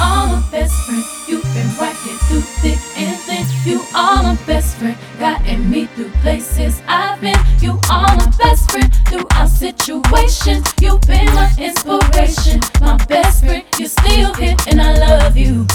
are my best friend. You've been right here through thick and thin. You are my best friend, guiding me through places I've been. You are my best friend through our situations. You've been my inspiration, my best friend. You're still here, and I love you.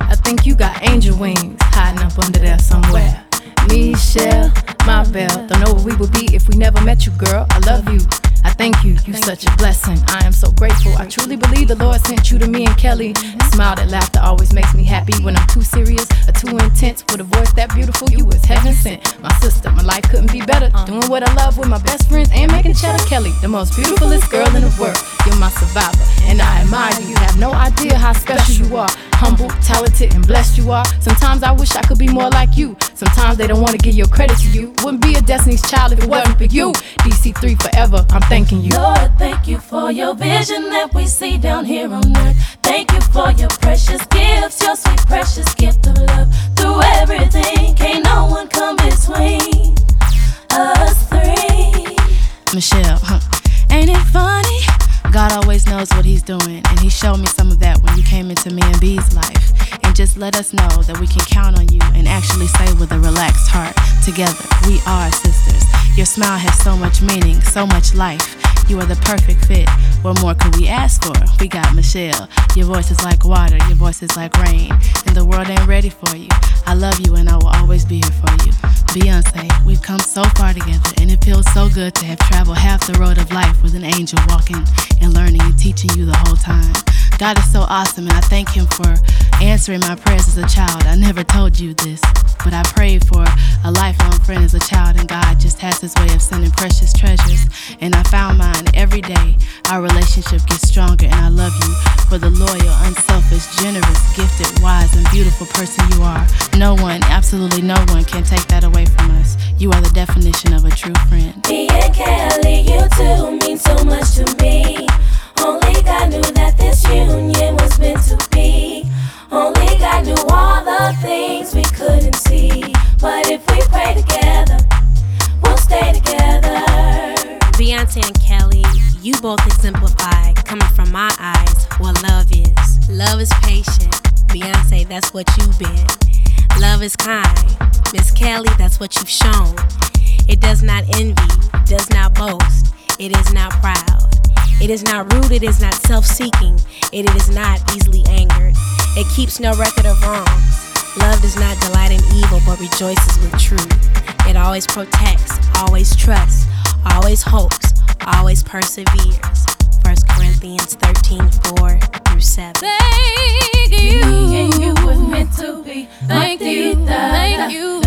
I think you got angel wings hiding up under there somewhere. Michelle, my belle, don't know where we would be if we never met you, girl. I love you. I thank you, you such a blessing. I am so grateful. I truly believe the Lord sent you to me and Kelly. A smile that laughter always makes me happy when I'm too serious or too intense. With a voice that beautiful, you was heaven sent. My sister, my life couldn't be better. Doing what I love with my best friends and making cheddar. Kelly, the most beautifulest girl in the world. You're my survivor, and I admire you. You have no idea how special you are. Humble, talented, and blessed you are. Sometimes I wish I could be more like you. Sometimes they don't want to give your credit to you. Wouldn't be a Destiny's Child if it wasn't for you. DC3 forever, I'm thanking you. Lord, thank you for your vision that we see down here on earth. Thank you for your precious gifts, your sweet, precious gift of love. Through everything, can't no one come between us three. Michelle, huh? ain't it funny? God always knows what He's doing, and He showed me some of that when you came into me and B's life. And just let us know that we can count on you and actually say with a relaxed heart, together, we are sisters. Your smile has so much meaning, so much life. You are the perfect fit. What more could we ask for? We got Michelle. Your voice is like water, your voice is like rain. And the world ain't ready for you. I love you and I will always be here for you. Beyonce, we've come so far together, and it feels so good to have traveled half the road of life with an angel walking and learning and teaching you the whole time. God is so awesome, and I thank Him for answering my prayers as a child. I never told you this, but I prayed for a lifelong friend as a child, and God just has His way of sending precious treasures. And I found mine every day. Our relationship gets stronger, and I love you for the loyal, unselfish, generous, gifted, wise, and beautiful person you are. No one, absolutely no one, can take that away from us. You are the definition of a true friend. Me and Kelly, you two Kelly, you both exemplify, coming from my eyes, what love is. Love is patient. Beyonce, that's what you've been. Love is kind. Miss Kelly, that's what you've shown. It does not envy, does not boast, it is not proud. It is not rude, it is not self seeking, it is not easily angered. It keeps no record of wrongs. Love does not delight in evil, but rejoices with truth. It always protects, always trusts, always hopes, always perseveres. 1 Corinthians 13 4 through 7. Thank you. Me and you was meant to be. Thank Like you, the- thank you,